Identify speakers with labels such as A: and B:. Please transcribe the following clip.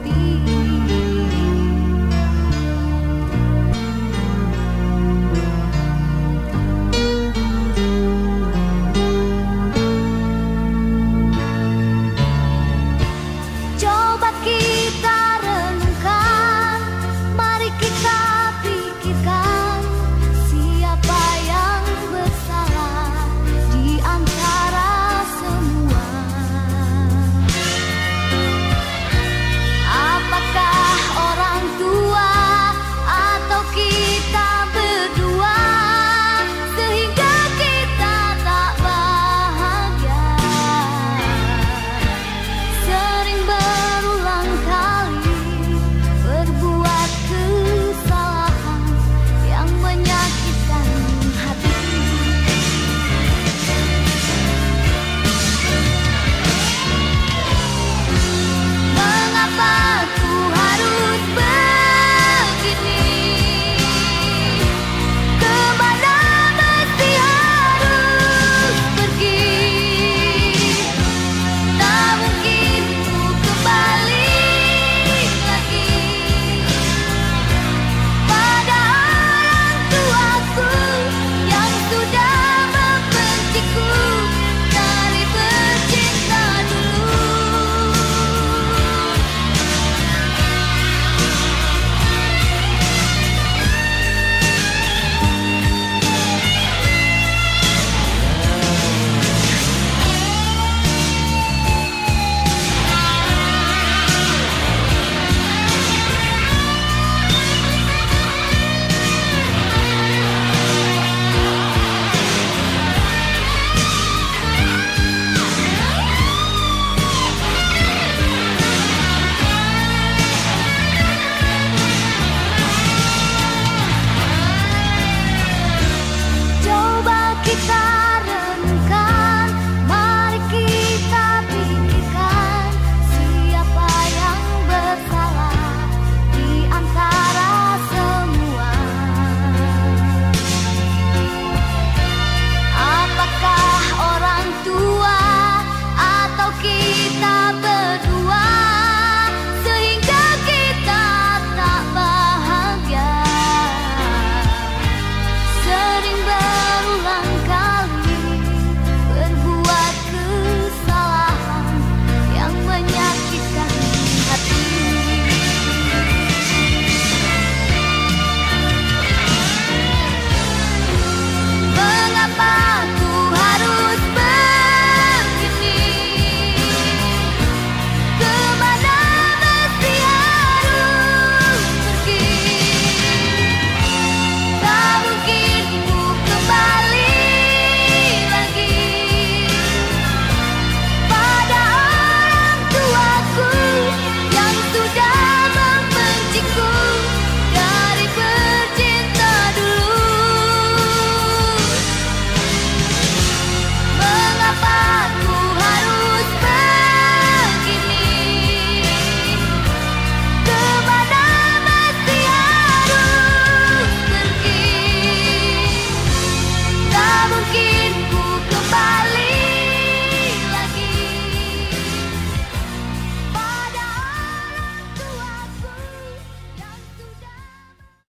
A: happy